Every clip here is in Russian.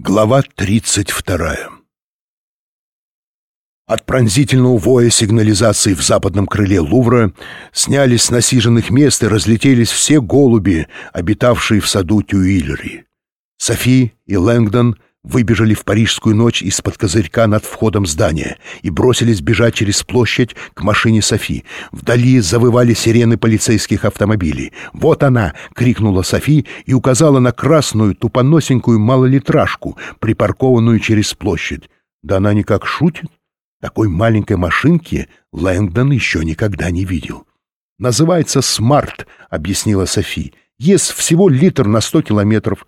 Глава 32 От пронзительного воя сигнализации в западном крыле Лувра снялись с насиженных мест и разлетелись все голуби, обитавшие в саду Тюильри. Софи и Лэнгдон — выбежали в парижскую ночь из-под козырька над входом здания и бросились бежать через площадь к машине Софи. Вдали завывали сирены полицейских автомобилей. «Вот она!» — крикнула Софи и указала на красную тупоносенькую малолитражку, припаркованную через площадь. Да она никак шутит. Такой маленькой машинки Лэнгдон еще никогда не видел. «Называется «Смарт», — объяснила Софи. «Ест всего литр на сто километров».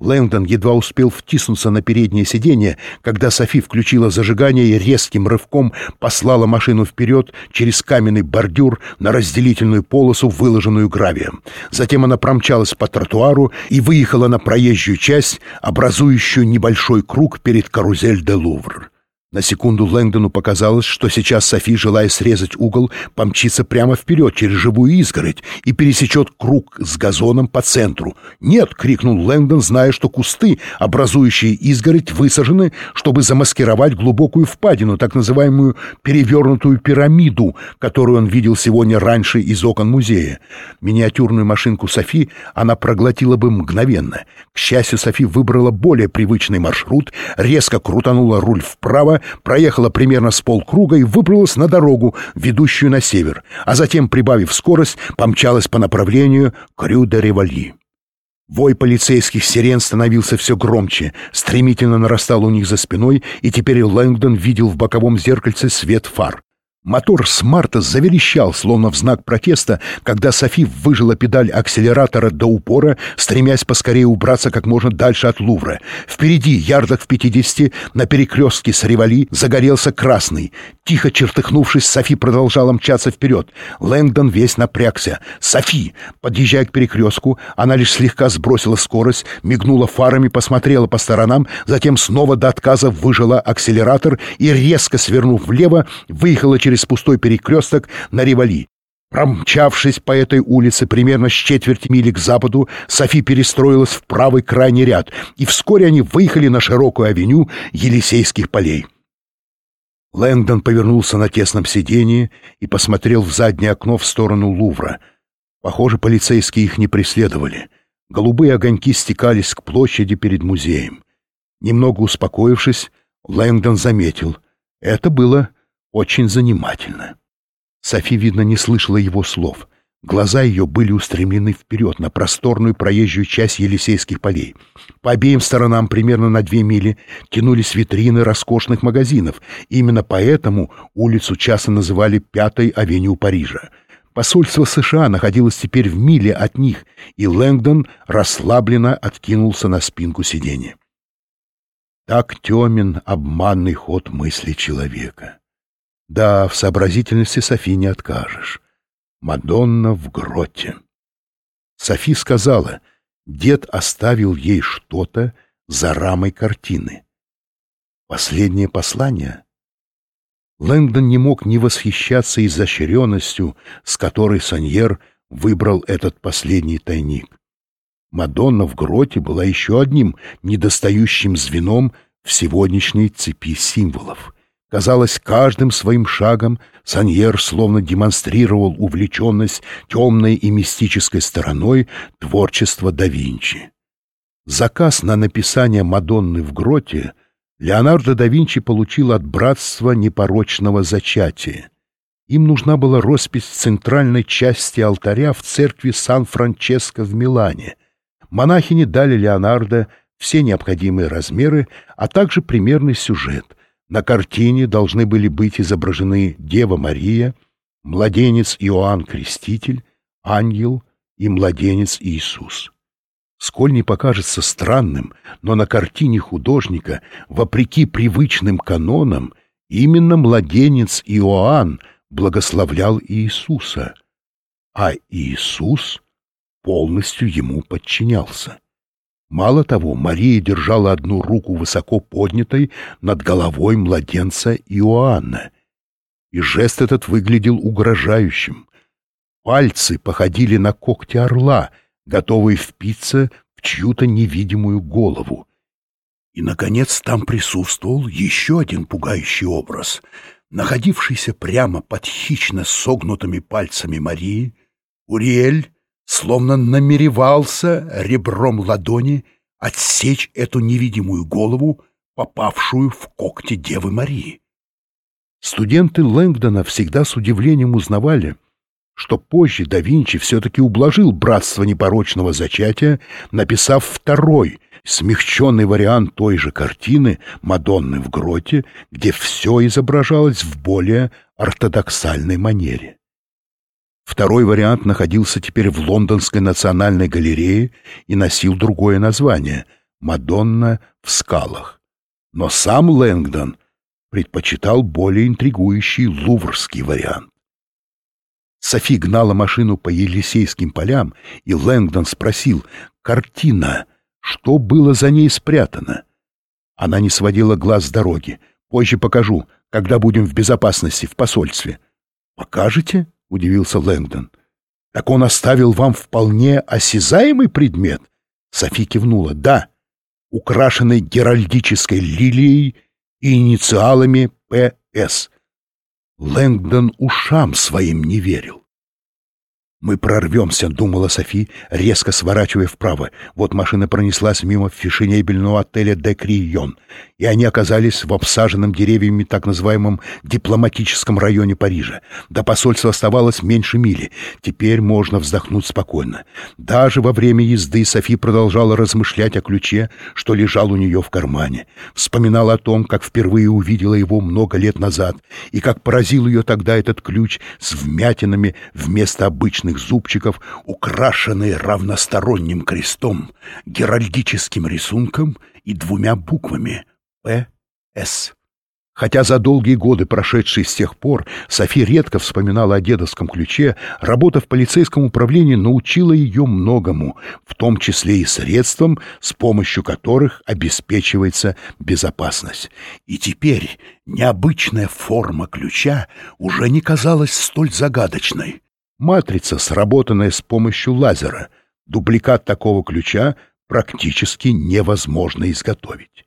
Лэнгдон едва успел втиснуться на переднее сиденье, когда Софи включила зажигание и резким рывком послала машину вперед через каменный бордюр на разделительную полосу, выложенную гравием. Затем она промчалась по тротуару и выехала на проезжую часть, образующую небольшой круг перед карузель де Лувр. На секунду Лэнгдону показалось, что сейчас Софи, желая срезать угол, помчится прямо вперед через живую изгородь и пересечет круг с газоном по центру. «Нет!» — крикнул Лэнгдон, зная, что кусты, образующие изгородь, высажены, чтобы замаскировать глубокую впадину, так называемую перевернутую пирамиду, которую он видел сегодня раньше из окон музея. Миниатюрную машинку Софи она проглотила бы мгновенно. К счастью, Софи выбрала более привычный маршрут, резко крутанула руль вправо, проехала примерно с полкруга и выбралась на дорогу, ведущую на север, а затем, прибавив скорость, помчалась по направлению к Рю-де-Ревали. Вой полицейских сирен становился все громче, стремительно нарастал у них за спиной, и теперь Лэнгдон видел в боковом зеркальце свет фар. Мотор Смарта заверещал, словно в знак протеста, когда Софи выжила педаль акселератора до упора, стремясь поскорее убраться как можно дальше от Лувра. Впереди, ярдах в пятидесяти, на перекрестке с Ревали загорелся красный. Тихо чертыхнувшись, Софи продолжала мчаться вперед. Лэнгдон весь напрягся. «Софи!» Подъезжая к перекрестку, она лишь слегка сбросила скорость, мигнула фарами, посмотрела по сторонам, затем снова до отказа выжила акселератор и, резко свернув влево, выехала через через пустой перекресток на Ревали. Промчавшись по этой улице примерно с четверти мили к западу, Софи перестроилась в правый крайний ряд, и вскоре они выехали на широкую авеню Елисейских полей. Лэнгдон повернулся на тесном сиденье и посмотрел в заднее окно в сторону Лувра. Похоже, полицейские их не преследовали. Голубые огоньки стекались к площади перед музеем. Немного успокоившись, Лэнгдон заметил. Это было очень занимательно. Софи, видно, не слышала его слов. Глаза ее были устремлены вперед, на просторную проезжую часть Елисейских полей. По обеим сторонам, примерно на две мили, тянулись витрины роскошных магазинов. Именно поэтому улицу часто называли «Пятой авеню Парижа». Посольство США находилось теперь в миле от них, и Лэнгдон расслабленно откинулся на спинку сиденья. Так темен обманный ход мысли человека. Да, в сообразительности Софи не откажешь. Мадонна в гроте. Софи сказала, дед оставил ей что-то за рамой картины. Последнее послание? Лэнгдон не мог не восхищаться изощренностью, с которой Саньер выбрал этот последний тайник. Мадонна в гроте была еще одним недостающим звеном в сегодняшней цепи символов. Казалось, каждым своим шагом Саньер словно демонстрировал увлеченность темной и мистической стороной творчества да Винчи. Заказ на написание «Мадонны в гроте» Леонардо да Винчи получил от братства непорочного зачатия. Им нужна была роспись центральной части алтаря в церкви Сан-Франческо в Милане. Монахини дали Леонардо все необходимые размеры, а также примерный сюжет — на картине должны были быть изображены Дева Мария, младенец Иоанн Креститель, ангел и младенец Иисус. Сколь не покажется странным, но на картине художника, вопреки привычным канонам, именно младенец Иоанн благословлял Иисуса, а Иисус полностью ему подчинялся. Мало того, Мария держала одну руку высоко поднятой над головой младенца Иоанна, и жест этот выглядел угрожающим. Пальцы походили на когти орла, готовые впиться в чью-то невидимую голову. И, наконец, там присутствовал еще один пугающий образ. Находившийся прямо под хищно согнутыми пальцами Марии, Уриэль словно намеревался ребром ладони отсечь эту невидимую голову, попавшую в когти Девы Марии. Студенты Лэнгдона всегда с удивлением узнавали, что позже да Винчи все-таки ублажил братство непорочного зачатия, написав второй, смягченный вариант той же картины «Мадонны в гроте», где все изображалось в более ортодоксальной манере. Второй вариант находился теперь в Лондонской национальной галерее и носил другое название «Мадонна в скалах». Но сам Лэнгдон предпочитал более интригующий луврский вариант. Софи гнала машину по Елисейским полям, и Лэнгдон спросил «Картина, что было за ней спрятано?» Она не сводила глаз с дороги. «Позже покажу, когда будем в безопасности в посольстве». «Покажете?» — удивился Лэнгдон. «Так он оставил вам вполне осязаемый предмет?» Софи кивнула. «Да, украшенный геральдической лилией и инициалами П.С. Лэнгдон ушам своим не верил. «Мы прорвемся», — думала Софи, резко сворачивая вправо. Вот машина пронеслась мимо фешенебельного отеля «Де Крион», и они оказались в обсаженном деревьями так называемом дипломатическом районе Парижа. До посольства оставалось меньше мили. Теперь можно вздохнуть спокойно. Даже во время езды Софи продолжала размышлять о ключе, что лежал у нее в кармане. Вспоминала о том, как впервые увидела его много лет назад, и как поразил ее тогда этот ключ с вмятинами вместо обычных изящных зубчиков, украшенные равносторонним крестом, геральдическим рисунком и двумя буквами «П.С». Хотя за долгие годы, прошедшие с тех пор, Софи редко вспоминала о дедовском ключе, работа в полицейском управлении научила ее многому, в том числе и средствам, с помощью которых обеспечивается безопасность. И теперь необычная форма ключа уже не казалась столь загадочной. Матрица, сработанная с помощью лазера. Дубликат такого ключа практически невозможно изготовить.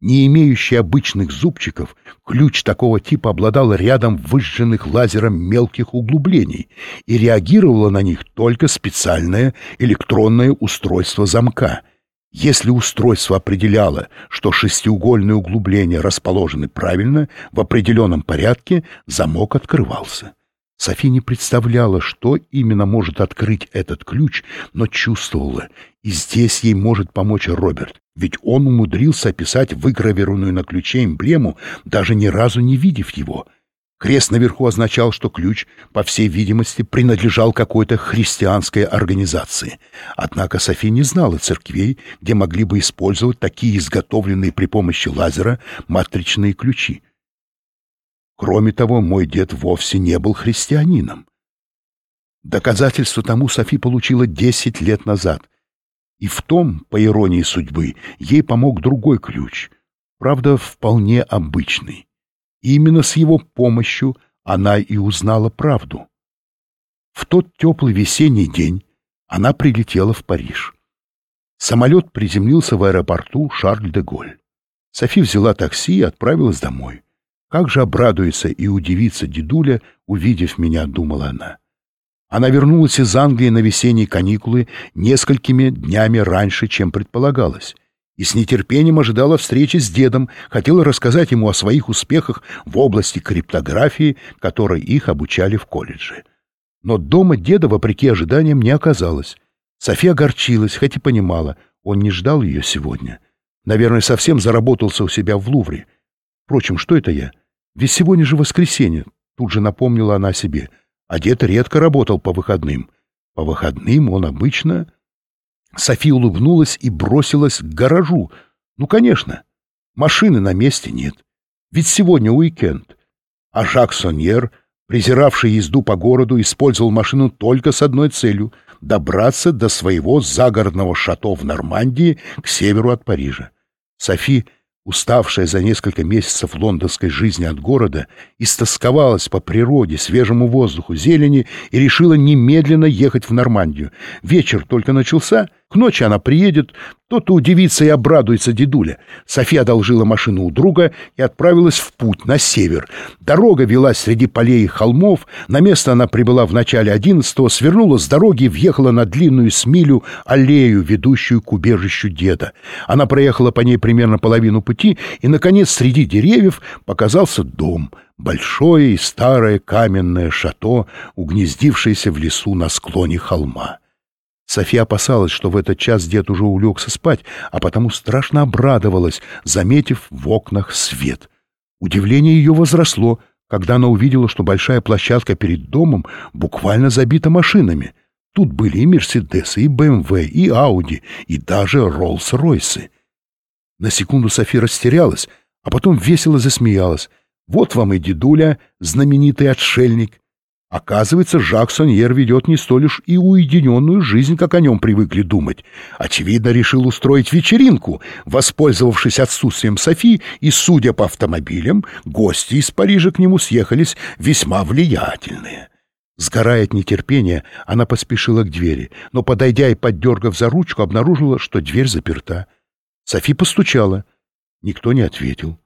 Не имеющий обычных зубчиков, ключ такого типа обладал рядом выжженных лазером мелких углублений и реагировало на них только специальное электронное устройство замка. Если устройство определяло, что шестиугольные углубления расположены правильно, в определенном порядке замок открывался. Софи не представляла, что именно может открыть этот ключ, но чувствовала, и здесь ей может помочь Роберт, ведь он умудрился описать выгравированную на ключе эмблему, даже ни разу не видев его. Крест наверху означал, что ключ, по всей видимости, принадлежал какой-то христианской организации. Однако Софи не знала церквей, где могли бы использовать такие изготовленные при помощи лазера матричные ключи. Кроме того, мой дед вовсе не был христианином. Доказательство тому Софи получила десять лет назад. И в том, по иронии судьбы, ей помог другой ключ, правда, вполне обычный. И именно с его помощью она и узнала правду. В тот теплый весенний день она прилетела в Париж. Самолет приземлился в аэропорту Шарль-де-Голь. Софи взяла такси и отправилась домой. Как же обрадуется и удивится дедуля, увидев меня, думала она. Она вернулась из Англии на весенние каникулы несколькими днями раньше, чем предполагалось, и с нетерпением ожидала встречи с дедом, хотела рассказать ему о своих успехах в области криптографии, которой их обучали в колледже. Но дома деда, вопреки ожиданиям, не оказалось. София огорчилась, хоть и понимала, он не ждал ее сегодня. Наверное, совсем заработался у себя в Лувре. Впрочем, что это я? Ведь сегодня же воскресенье, тут же напомнила она себе. А дед редко работал по выходным. По выходным он обычно... София улыбнулась и бросилась к гаражу. Ну, конечно, машины на месте нет. Ведь сегодня уикенд. А Жак Соньер, презиравший езду по городу, использовал машину только с одной целью — добраться до своего загородного шато в Нормандии к северу от Парижа. Софи уставшая за несколько месяцев лондонской жизни от города, истосковалась по природе, свежему воздуху, зелени и решила немедленно ехать в Нормандию. Вечер только начался — К ночи она приедет, то-то удивится и обрадуется дедуля. София одолжила машину у друга и отправилась в путь на север. Дорога велась среди полей и холмов. На место она прибыла в начале одиннадцатого, свернула с дороги и въехала на длинную смилю аллею, ведущую к убежищу деда. Она проехала по ней примерно половину пути, и, наконец, среди деревьев показался дом — большое и старое каменное шато, угнездившееся в лесу на склоне холма. София опасалась, что в этот час дед уже улегся спать, а потому страшно обрадовалась, заметив в окнах свет. Удивление ее возросло, когда она увидела, что большая площадка перед домом буквально забита машинами. Тут были и Мерседесы, и БМВ, и Ауди, и даже Роллс-Ройсы. На секунду София растерялась, а потом весело засмеялась. Вот вам и дедуля, знаменитый отшельник. Оказывается, Жак Соньер ведет не столь уж и уединенную жизнь, как о нем привыкли думать. Очевидно, решил устроить вечеринку, воспользовавшись отсутствием Софи, и, судя по автомобилям, гости из Парижа к нему съехались весьма влиятельные. Сгорая от нетерпения, она поспешила к двери, но, подойдя и поддергав за ручку, обнаружила, что дверь заперта. Софи постучала. Никто не ответил.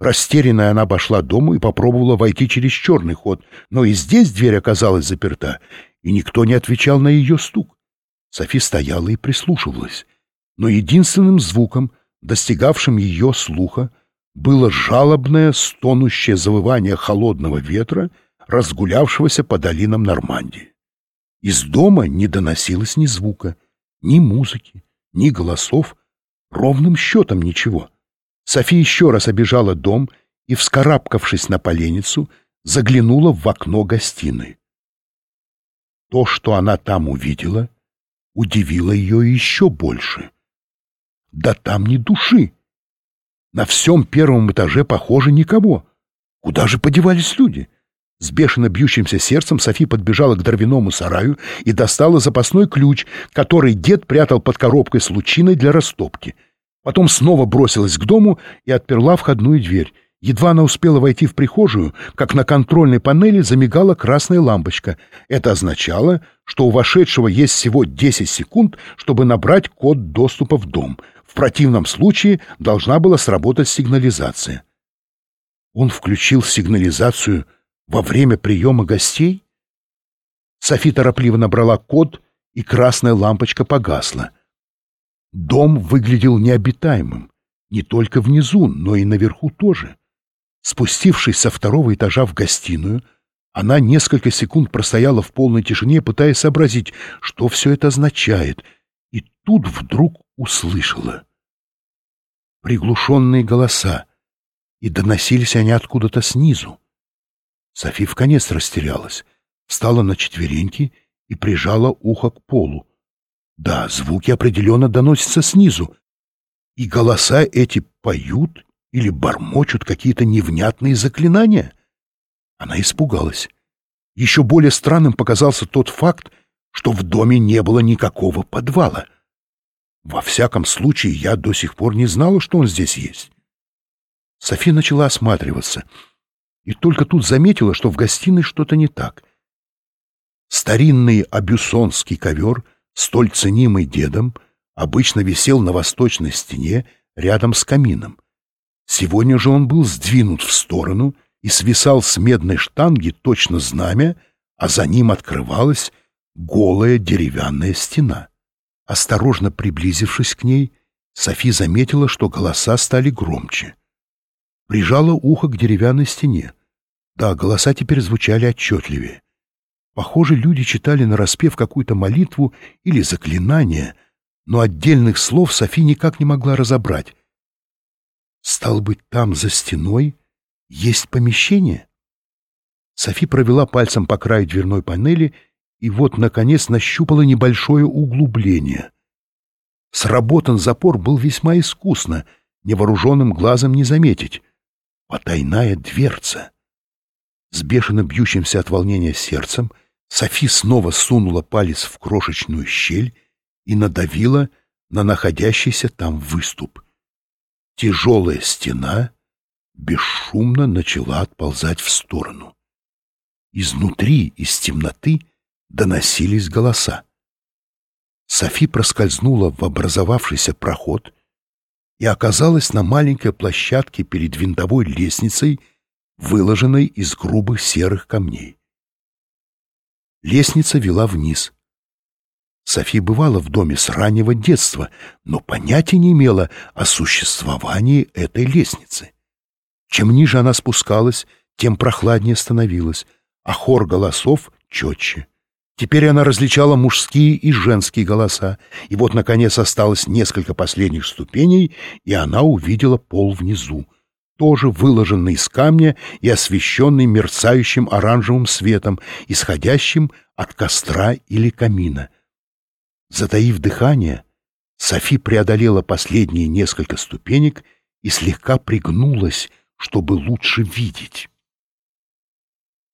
Растерянная она обошла дом и попробовала войти через черный ход, но и здесь дверь оказалась заперта, и никто не отвечал на ее стук. Софи стояла и прислушивалась, но единственным звуком, достигавшим ее слуха, было жалобное, стонущее завывание холодного ветра, разгулявшегося по долинам Нормандии. Из дома не доносилось ни звука, ни музыки, ни голосов, ровным счетом ничего — София еще раз обежала дом и, вскарабкавшись на поленницу, заглянула в окно гостиной. То, что она там увидела, удивило ее еще больше. Да там ни души. На всем первом этаже, похоже, никого. Куда же подевались люди? С бешено бьющимся сердцем Софи подбежала к дровяному сараю и достала запасной ключ, который дед прятал под коробкой с лучиной для растопки — Потом снова бросилась к дому и отперла входную дверь. Едва она успела войти в прихожую, как на контрольной панели замигала красная лампочка. Это означало, что у вошедшего есть всего 10 секунд, чтобы набрать код доступа в дом. В противном случае должна была сработать сигнализация. Он включил сигнализацию во время приема гостей? Софи торопливо набрала код, и красная лампочка погасла. Дом выглядел необитаемым, не только внизу, но и наверху тоже. Спустившись со второго этажа в гостиную, она несколько секунд простояла в полной тишине, пытаясь сообразить, что все это означает, и тут вдруг услышала. Приглушенные голоса, и доносились они откуда-то снизу. Софи в конец растерялась, встала на четвереньки и прижала ухо к полу. Да, звуки определенно доносятся снизу. И голоса эти поют или бормочут какие-то невнятные заклинания. Она испугалась. Еще более странным показался тот факт, что в доме не было никакого подвала. Во всяком случае, я до сих пор не знала, что он здесь есть. София начала осматриваться, и только тут заметила, что в гостиной что-то не так. Старинный абюсонский ковер — столь ценимый дедом, обычно висел на восточной стене рядом с камином. Сегодня же он был сдвинут в сторону и свисал с медной штанги точно знамя, а за ним открывалась голая деревянная стена. Осторожно приблизившись к ней, Софи заметила, что голоса стали громче. Прижала ухо к деревянной стене. Да, голоса теперь звучали отчетливее. Похоже, люди читали нараспев какую-то молитву или заклинание, но отдельных слов Софи никак не могла разобрать. Стал быть, там, за стеной, есть помещение? Софи провела пальцем по краю дверной панели и вот, наконец, нащупала небольшое углубление. Сработан запор был весьма искусно, невооруженным глазом не заметить. Потайная дверца. С бешено бьющимся от волнения сердцем Софи снова сунула палец в крошечную щель и надавила на находящийся там выступ. Тяжелая стена бесшумно начала отползать в сторону. Изнутри, из темноты, доносились голоса. Софи проскользнула в образовавшийся проход и оказалась на маленькой площадке перед винтовой лестницей, выложенной из грубых серых камней. Лестница вела вниз. Софи бывала в доме с раннего детства, но понятия не имела о существовании этой лестницы. Чем ниже она спускалась, тем прохладнее становилась, а хор голосов четче. Теперь она различала мужские и женские голоса, и вот, наконец, осталось несколько последних ступеней, и она увидела пол внизу, тоже выложенный из камня и освещенный мерцающим оранжевым светом, исходящим от костра или камина. Затаив дыхание, Софи преодолела последние несколько ступенек и слегка пригнулась, чтобы лучше видеть.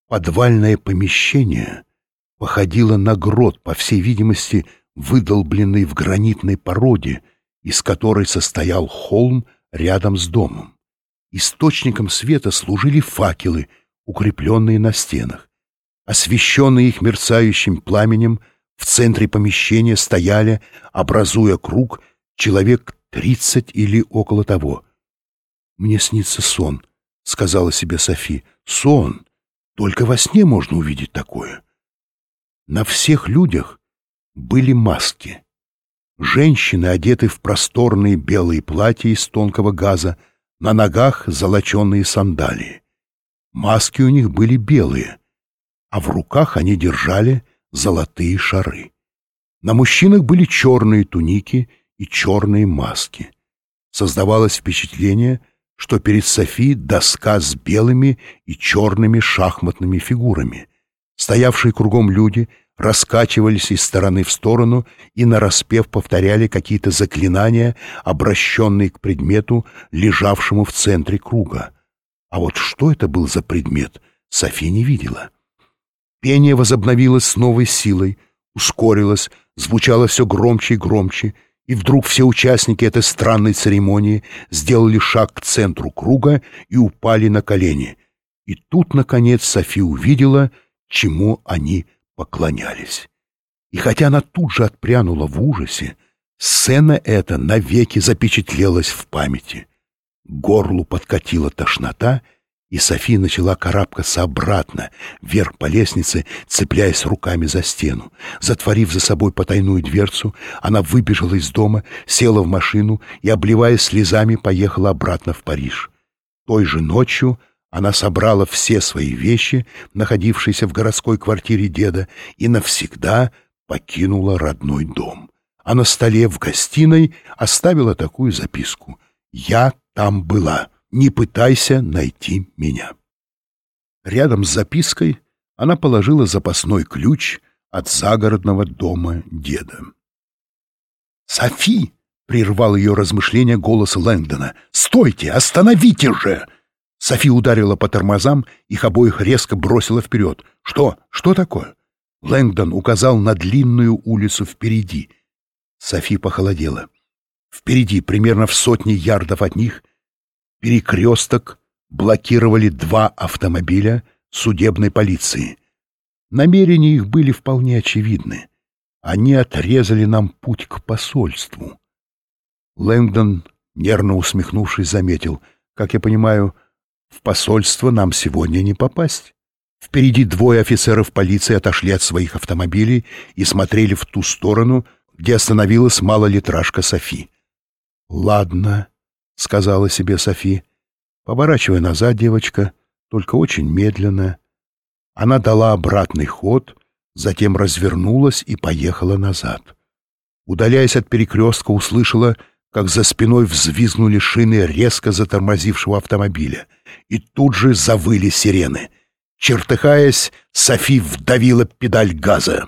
Подвальное помещение — походила на грот, по всей видимости, выдолбленный в гранитной породе, из которой состоял холм рядом с домом. Источником света служили факелы, укрепленные на стенах. Освещенные их мерцающим пламенем, в центре помещения стояли, образуя круг, человек тридцать или около того. «Мне снится сон», — сказала себе Софи. «Сон! Только во сне можно увидеть такое». На всех людях были маски. Женщины одеты в просторные белые платья из тонкого газа, на ногах золоченые сандалии. Маски у них были белые, а в руках они держали золотые шары. На мужчинах были черные туники и черные маски. Создавалось впечатление, что перед Софи доска с белыми и черными шахматными фигурами — Стоявшие кругом люди раскачивались из стороны в сторону и нараспев повторяли какие-то заклинания, обращенные к предмету, лежавшему в центре круга. А вот что это был за предмет, София не видела. Пение возобновилось с новой силой, ускорилось, звучало все громче и громче, и вдруг все участники этой странной церемонии сделали шаг к центру круга и упали на колени. И тут, наконец, София увидела — чему они поклонялись. И хотя она тут же отпрянула в ужасе, сцена эта навеки запечатлелась в памяти. горлу подкатила тошнота, и София начала карабкаться обратно, вверх по лестнице, цепляясь руками за стену. Затворив за собой потайную дверцу, она выбежала из дома, села в машину и, обливаясь слезами, поехала обратно в Париж. Той же ночью она собрала все свои вещи, находившиеся в городской квартире деда, и навсегда покинула родной дом. А на столе в гостиной оставила такую записку «Я там была, не пытайся найти меня». Рядом с запиской она положила запасной ключ от загородного дома деда. «Софи!» — прервал ее размышления голос Лэнгдона. «Стойте! Остановите же!» Софи ударила по тормозам, их обоих резко бросила вперед. «Что? Что такое?» Лэнгдон указал на длинную улицу впереди. Софи похолодела. Впереди, примерно в сотне ярдов от них, перекресток блокировали два автомобиля судебной полиции. Намерения их были вполне очевидны. Они отрезали нам путь к посольству. Лэнгдон, нервно усмехнувшись, заметил, как я понимаю, в посольство нам сегодня не попасть. Впереди двое офицеров полиции отошли от своих автомобилей и смотрели в ту сторону, где остановилась малолитражка Софи. «Ладно», — сказала себе Софи, поворачивая назад девочка, только очень медленно. Она дала обратный ход, затем развернулась и поехала назад. Удаляясь от перекрестка, услышала, как за спиной взвизгнули шины резко затормозившего автомобиля, и тут же завыли сирены. Чертыхаясь, Софи вдавила педаль газа.